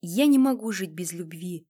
Я не могу жить без любви.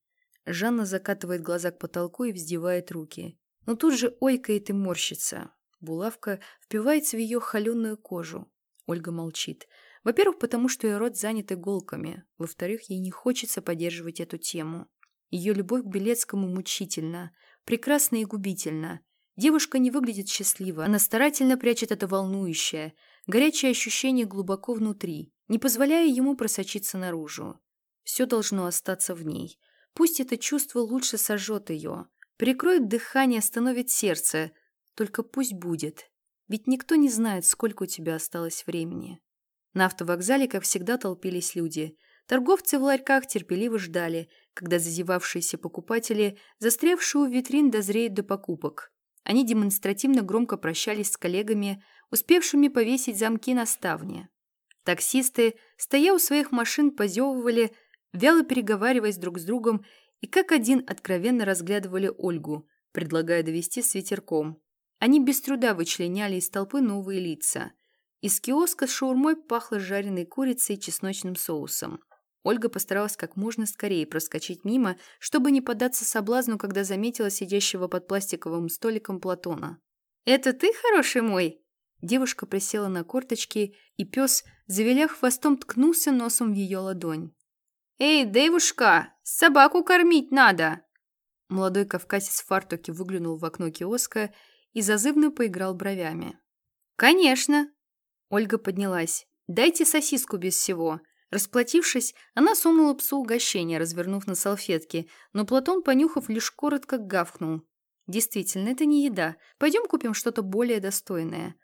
Жанна закатывает глаза к потолку и вздевает руки. Но тут же ойкает и морщится. Булавка впивается в ее холеную кожу. Ольга молчит. Во-первых, потому что ее рот занят иголками. Во-вторых, ей не хочется поддерживать эту тему. Ее любовь к Белецкому мучительна, прекрасна и губительна. Девушка не выглядит счастливо, она старательно прячет это волнующее, горячее ощущение глубоко внутри, не позволяя ему просочиться наружу. Все должно остаться в ней. Пусть это чувство лучше сожжет ее, прикроет дыхание, остановит сердце, только пусть будет. Ведь никто не знает, сколько у тебя осталось времени. На автовокзале, как всегда, толпились люди. Торговцы в ларьках терпеливо ждали, когда зазевавшиеся покупатели, застрявшие у витрин, дозреют до покупок. Они демонстративно громко прощались с коллегами, успевшими повесить замки на ставне. Таксисты, стоя у своих машин, позевывали, вяло переговариваясь друг с другом и как один откровенно разглядывали Ольгу, предлагая довести с ветерком. Они без труда вычленяли из толпы новые лица. Из киоска с шаурмой пахло жареной курицей и чесночным соусом. Ольга постаралась как можно скорее проскочить мимо, чтобы не поддаться соблазну, когда заметила сидящего под пластиковым столиком Платона. «Это ты, хороший мой?» Девушка присела на корточки, и пес, завиляв хвостом, ткнулся носом в ее ладонь. «Эй, девушка, собаку кормить надо!» Молодой кавказец в фартуке выглянул в окно киоска и зазывно поиграл бровями. «Конечно!» Ольга поднялась. «Дайте сосиску без всего!» Расплатившись, она сунула псу угощение, развернув на салфетке, но Платон, понюхав, лишь коротко гавкнул. «Действительно, это не еда. Пойдем купим что-то более достойное».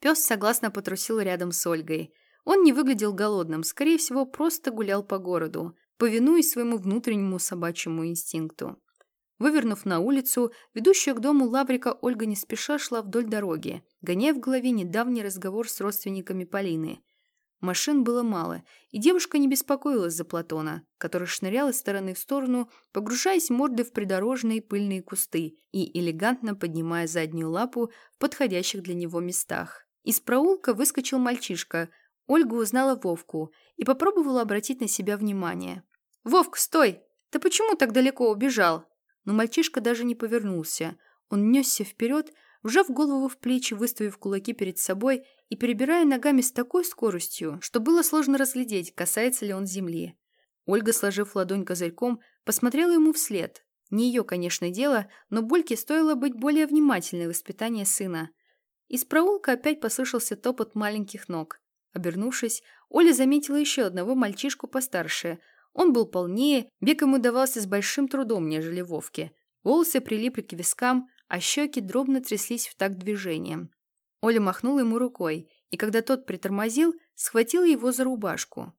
Пес согласно потрусил рядом с Ольгой. Он не выглядел голодным, скорее всего, просто гулял по городу, повинуясь своему внутреннему собачьему инстинкту. Вывернув на улицу, ведущую к дому Лаврика, Ольга не спеша шла вдоль дороги, гоняя в голове недавний разговор с родственниками Полины – Машин было мало, и девушка не беспокоилась за Платона, который шнырял из стороны в сторону, погружаясь мордой в придорожные пыльные кусты и элегантно поднимая заднюю лапу в подходящих для него местах. Из проулка выскочил мальчишка. Ольга узнала Вовку и попробовала обратить на себя внимание. «Вовк, стой! Ты почему так далеко убежал?» Но мальчишка даже не повернулся. Он несся вперед, вжав голову в плечи, выставив кулаки перед собой и перебирая ногами с такой скоростью, что было сложно разглядеть, касается ли он земли. Ольга, сложив ладонь козырьком, посмотрела ему вслед. Не ее, конечно, дело, но Больке стоило быть более внимательной в воспитании сына. Из проулка опять послышался топот маленьких ног. Обернувшись, Оля заметила еще одного мальчишку постарше. Он был полнее, век ему давался с большим трудом, нежели Вовке. Волосы прилипли к вискам, а щеки дробно тряслись в такт движением. Оля махнула ему рукой, и когда тот притормозил, схватила его за рубашку.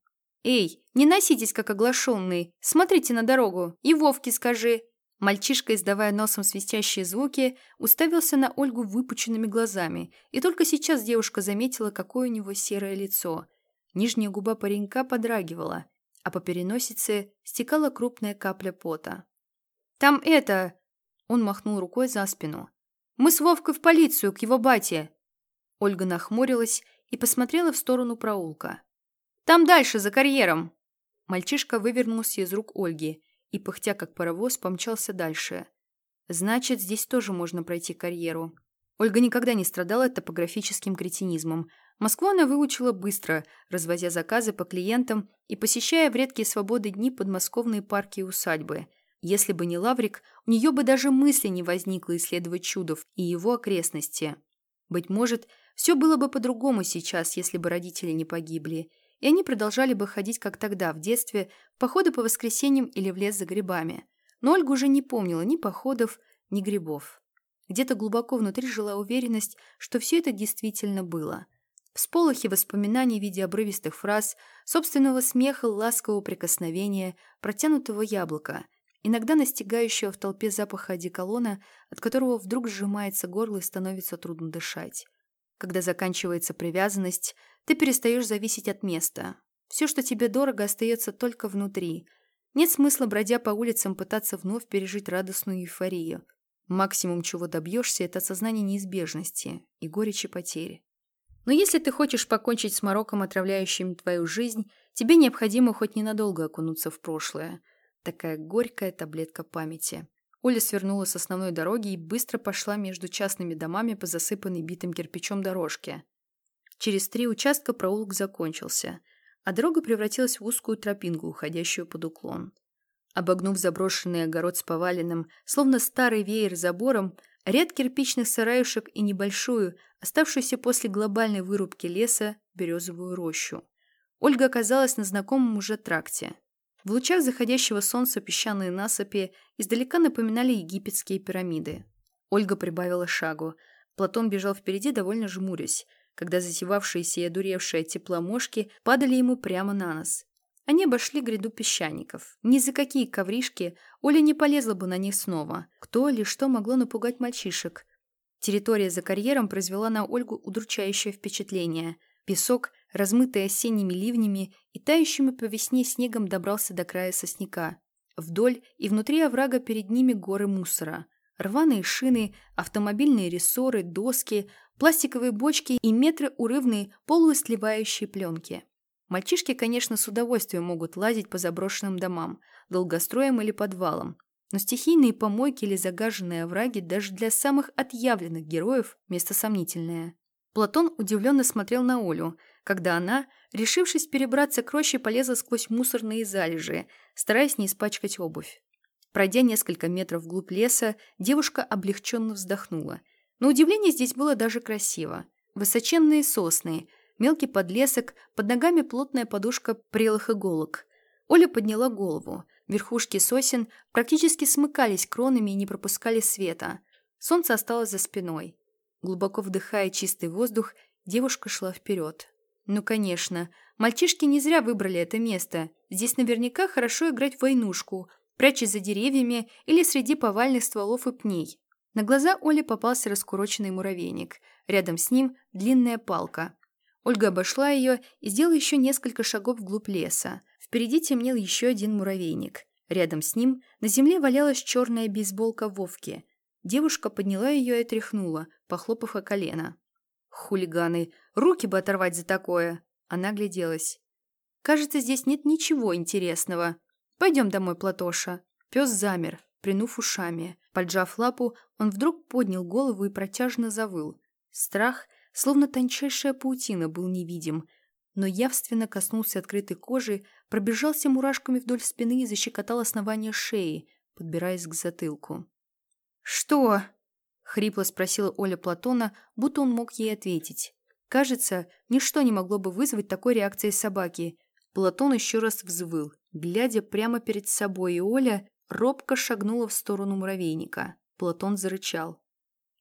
«Эй, не носитесь, как оглашенный! Смотрите на дорогу! И Вовке скажи!» Мальчишка, издавая носом свистящие звуки, уставился на Ольгу выпученными глазами, и только сейчас девушка заметила, какое у него серое лицо. Нижняя губа паренька подрагивала, а по переносице стекала крупная капля пота. «Там это...» Он махнул рукой за спину. «Мы с Вовкой в полицию, к его бате!» Ольга нахмурилась и посмотрела в сторону проулка. «Там дальше, за карьером!» Мальчишка вывернулся из рук Ольги и, пыхтя как паровоз, помчался дальше. «Значит, здесь тоже можно пройти карьеру». Ольга никогда не страдала топографическим кретинизмом. Москву она выучила быстро, развозя заказы по клиентам и посещая в редкие свободы дни подмосковные парки и усадьбы. Если бы не Лаврик, у нее бы даже мысли не возникло исследовать Чудов и его окрестности. Быть может, все было бы по-другому сейчас, если бы родители не погибли, и они продолжали бы ходить, как тогда, в детстве, походы по воскресеньям или в лес за грибами. Но Ольга уже не помнила ни походов, ни грибов. Где-то глубоко внутри жила уверенность, что все это действительно было. Всполохи воспоминаний в виде обрывистых фраз, собственного смеха, ласкового прикосновения, протянутого яблока, иногда настигающего в толпе запаха одеколона, от которого вдруг сжимается горло и становится трудно дышать. Когда заканчивается привязанность, ты перестаешь зависеть от места. Все, что тебе дорого, остается только внутри. Нет смысла, бродя по улицам, пытаться вновь пережить радостную эйфорию. Максимум, чего добьешься, это осознание неизбежности и горечи потери. Но если ты хочешь покончить с мороком, отравляющим твою жизнь, тебе необходимо хоть ненадолго окунуться в прошлое. Такая горькая таблетка памяти. Оля свернула с основной дороги и быстро пошла между частными домами по засыпанной битым кирпичом дорожке. Через три участка проулок закончился, а дорога превратилась в узкую тропинку, уходящую под уклон. Обогнув заброшенный огород с поваленным, словно старый веер забором, ряд кирпичных сараюшек и небольшую, оставшуюся после глобальной вырубки леса, березовую рощу. Ольга оказалась на знакомом уже тракте. В лучах заходящего солнца песчаные насыпи издалека напоминали египетские пирамиды. Ольга прибавила шагу. Платон бежал впереди, довольно жмурясь, когда затевавшиеся и одуревшие тепломошки падали ему прямо на нос. Они обошли гряду песчаников. Ни за какие ковришки Оля не полезла бы на них снова. Кто или что могло напугать мальчишек. Территория за карьером произвела на Ольгу удручающее впечатление. Песок, размытый осенними ливнями и тающими по весне снегом добрался до края сосняка. Вдоль и внутри оврага перед ними горы мусора. Рваные шины, автомобильные рессоры, доски, пластиковые бочки и метры урывной полуистлевающей пленки. Мальчишки, конечно, с удовольствием могут лазить по заброшенным домам, долгостроям или подвалам, но стихийные помойки или загаженные овраги даже для самых отъявленных героев – место сомнительное. Платон удивленно смотрел на Олю, когда она, решившись перебраться к роще, полезла сквозь мусорные залежи, стараясь не испачкать обувь. Пройдя несколько метров вглубь леса, девушка облегченно вздохнула. На удивление здесь было даже красиво. Высоченные сосны – мелкий подлесок, под ногами плотная подушка прелых иголок. Оля подняла голову. Верхушки сосен практически смыкались кронами и не пропускали света. Солнце осталось за спиной. Глубоко вдыхая чистый воздух, девушка шла вперед. Ну, конечно, мальчишки не зря выбрали это место. Здесь наверняка хорошо играть в войнушку, прячась за деревьями или среди повальных стволов и пней. На глаза Оле попался раскуроченный муравейник. Рядом с ним длинная палка. Ольга обошла ее и сделала еще несколько шагов вглубь леса. Впереди темнел еще один муравейник. Рядом с ним на земле валялась черная бейсболка Вовки. Девушка подняла ее и тряхнула, похлопав о колено. «Хулиганы! Руки бы оторвать за такое!» Она гляделась. «Кажется, здесь нет ничего интересного. Пойдем домой, Платоша». Пес замер, принув ушами. Поджав лапу, он вдруг поднял голову и протяжно завыл. Страх Словно тончайшая паутина был невидим, но явственно коснулся открытой кожи, пробежался мурашками вдоль спины и защекотал основание шеи, подбираясь к затылку. «Что?» — хрипло спросила Оля Платона, будто он мог ей ответить. Кажется, ничто не могло бы вызвать такой реакции собаки. Платон еще раз взвыл, глядя прямо перед собой, и Оля робко шагнула в сторону муравейника. Платон зарычал.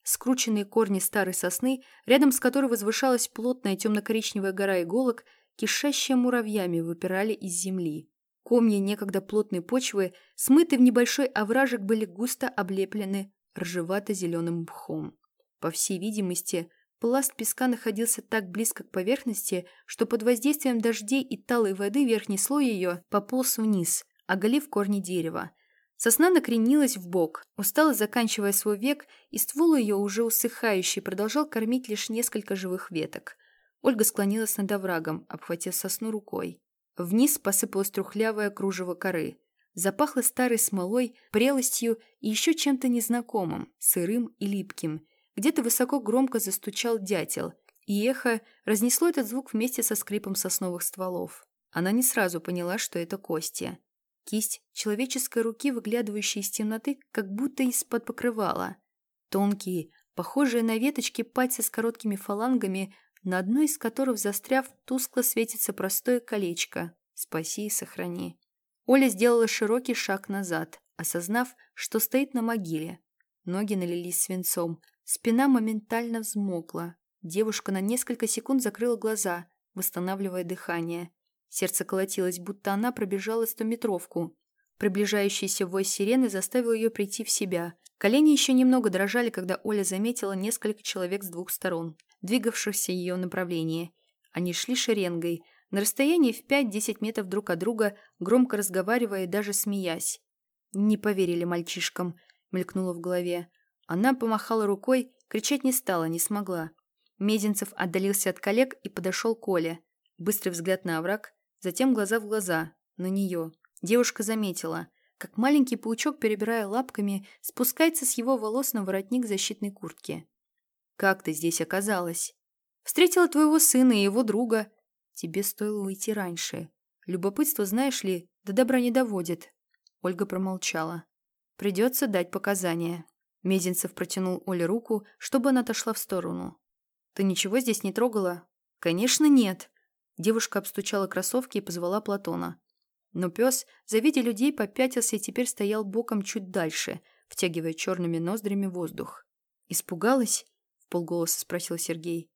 Скрученные корни старой сосны, рядом с которой возвышалась плотная темно-коричневая гора иголок, кишащая муравьями, выпирали из земли. Комья некогда плотной почвы, смытые в небольшой овражек, были густо облеплены ржевато-зеленым мхом. По всей видимости, пласт песка находился так близко к поверхности, что под воздействием дождей и талой воды верхний слой ее пополз вниз, оголив корни дерева, Сосна накренилась в бок, устало заканчивая свой век, и ствол ее, уже усыхающий, продолжал кормить лишь несколько живых веток. Ольга склонилась над оврагом, обхватив сосну рукой. Вниз посыпалось трухлявое кружево коры. Запахло старой смолой, прелостью и еще чем-то незнакомым, сырым и липким. Где-то высоко громко застучал дятел, и эхо разнесло этот звук вместе со скрипом сосновых стволов. Она не сразу поняла, что это кости. Кисть человеческой руки, выглядывающая из темноты, как будто из-под покрывала. Тонкие, похожие на веточки пальцы с короткими фалангами, на одной из которых, застряв, тускло светится простое колечко «Спаси и сохрани». Оля сделала широкий шаг назад, осознав, что стоит на могиле. Ноги налились свинцом, спина моментально взмокла. Девушка на несколько секунд закрыла глаза, восстанавливая дыхание. Сердце колотилось, будто она пробежала стометровку. Приближающийся вой сирены заставил ее прийти в себя. Колени еще немного дрожали, когда Оля заметила несколько человек с двух сторон, двигавшихся в ее направлении. Они шли шеренгой, на расстоянии в 5-10 метров друг от друга, громко разговаривая и даже смеясь. «Не поверили мальчишкам», — мелькнуло в голове. Она помахала рукой, кричать не стала, не смогла. Мезенцев отдалился от коллег и подошел к Оле. Быстрый взгляд на овраг, затем глаза в глаза, на нее. Девушка заметила, как маленький паучок, перебирая лапками, спускается с его волос на воротник защитной куртки. «Как ты здесь оказалась?» «Встретила твоего сына и его друга. Тебе стоило уйти раньше. Любопытство, знаешь ли, до добра не доводит». Ольга промолчала. «Придется дать показания». Мезенцев протянул Оле руку, чтобы она отошла в сторону. «Ты ничего здесь не трогала?» «Конечно, нет». Девушка обстучала кроссовки и позвала Платона. Но пес, завидя людей, попятился и теперь стоял боком чуть дальше, втягивая черными ноздрями воздух. «Испугалась?» — в полголоса спросил Сергей.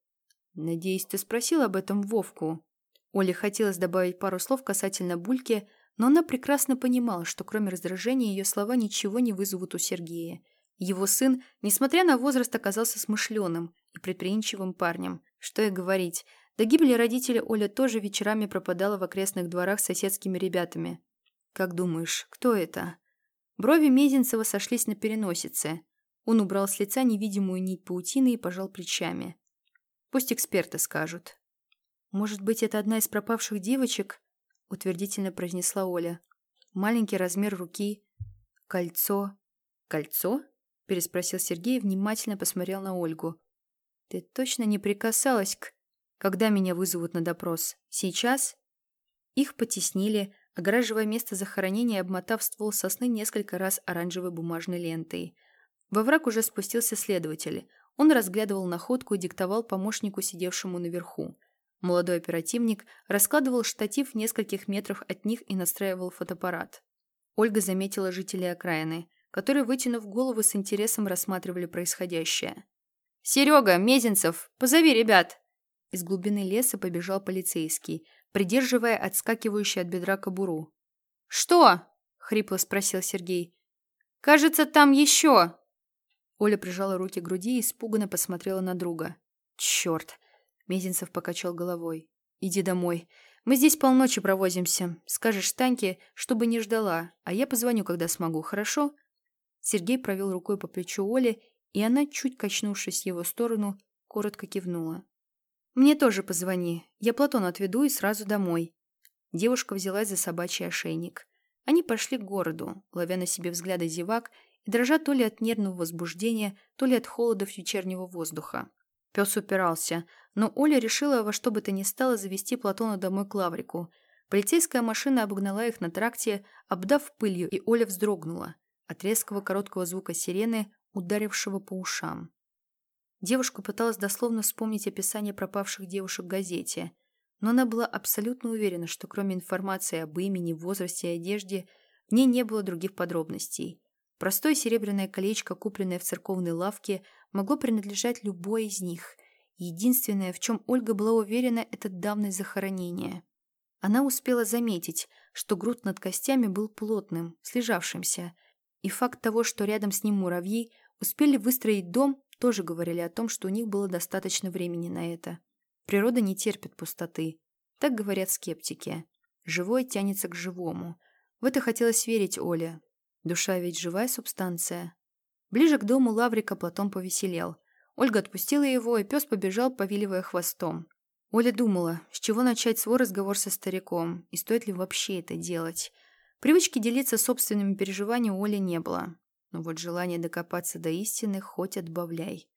«Надеюсь, ты спросил об этом Вовку?» Оле хотелось добавить пару слов касательно Бульки, но она прекрасно понимала, что кроме раздражения ее слова ничего не вызовут у Сергея. Его сын, несмотря на возраст, оказался смышленым и предприимчивым парнем. Что и говорить, до гибели родителей Оля тоже вечерами пропадала в окрестных дворах с соседскими ребятами. «Как думаешь, кто это?» Брови Мезенцева сошлись на переносице. Он убрал с лица невидимую нить паутины и пожал плечами. «Пусть эксперты скажут». «Может быть, это одна из пропавших девочек?» — утвердительно произнесла Оля. «Маленький размер руки. Кольцо». «Кольцо?» — переспросил Сергей и внимательно посмотрел на Ольгу. «Ты точно не прикасалась к...» Когда меня вызовут на допрос? Сейчас? Их потеснили, огораживая место захоронения обмотав ствол сосны несколько раз оранжевой бумажной лентой. Во враг уже спустился следователь. Он разглядывал находку и диктовал помощнику, сидевшему наверху. Молодой оперативник раскладывал штатив в нескольких метрах от них и настраивал фотоаппарат. Ольга заметила жителей окраины, которые, вытянув голову, с интересом рассматривали происходящее. «Серега, Мезенцев, позови ребят!» Из глубины леса побежал полицейский, придерживая отскакивающий от бедра кобуру. «Что?» — хрипло спросил Сергей. «Кажется, там еще!» Оля прижала руки к груди и испуганно посмотрела на друга. «Черт!» — Мезенцев покачал головой. «Иди домой. Мы здесь полночи провозимся. Скажешь Таньке, чтобы не ждала, а я позвоню, когда смогу, хорошо?» Сергей провел рукой по плечу Оли, и она, чуть качнувшись в его сторону, коротко кивнула. «Мне тоже позвони. Я Платона отведу и сразу домой». Девушка взялась за собачий ошейник. Они пошли к городу, ловя на себе взгляды зевак и дрожа то ли от нервного возбуждения, то ли от холода вечернего воздуха. Пес упирался, но Оля решила во что бы то ни стало завести Платона домой к Лаврику. Полицейская машина обогнала их на тракте, обдав пылью, и Оля вздрогнула от резкого короткого звука сирены, ударившего по ушам. Девушка пыталась дословно вспомнить описание пропавших девушек в газете, но она была абсолютно уверена, что кроме информации об имени, возрасте и одежде, в ней не было других подробностей. Простое серебряное колечко, купленное в церковной лавке, могло принадлежать любой из них. Единственное, в чем Ольга была уверена, это давность захоронения. Она успела заметить, что груд над костями был плотным, слежавшимся, и факт того, что рядом с ним муравьи, успели выстроить дом, тоже говорили о том, что у них было достаточно времени на это. Природа не терпит пустоты. Так говорят скептики. Живое тянется к живому. В это хотелось верить Оле. Душа ведь живая субстанция. Ближе к дому Лаврика Платон повеселел. Ольга отпустила его, и пес побежал, повиливая хвостом. Оля думала, с чего начать свой разговор со стариком, и стоит ли вообще это делать. Привычки делиться собственными переживаниями у Оли не было. Но вот желание докопаться до истины хоть отбавляй.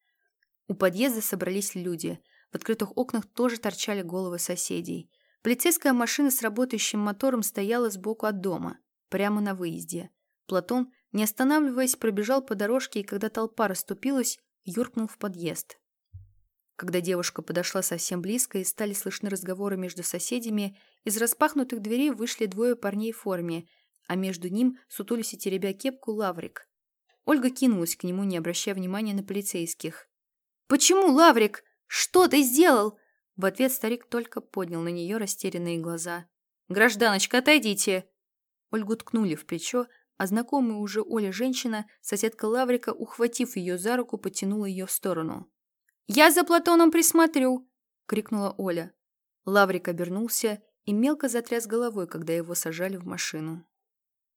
У подъезда собрались люди. В открытых окнах тоже торчали головы соседей. Полицейская машина с работающим мотором стояла сбоку от дома, прямо на выезде. Платон, не останавливаясь, пробежал по дорожке и, когда толпа расступилась, юркнул в подъезд. Когда девушка подошла совсем близко и стали слышны разговоры между соседями, из распахнутых дверей вышли двое парней в форме, а между ним, сутулись и теребя кепку, Лаврик. Ольга кинулась к нему, не обращая внимания на полицейских. «Почему, Лаврик? Что ты сделал?» В ответ старик только поднял на нее растерянные глаза. «Гражданочка, отойдите!» Ольгу ткнули в плечо, а знакомая уже Оля женщина, соседка Лаврика, ухватив ее за руку, потянула ее в сторону. «Я за Платоном присмотрю!» — крикнула Оля. Лаврик обернулся и мелко затряс головой, когда его сажали в машину.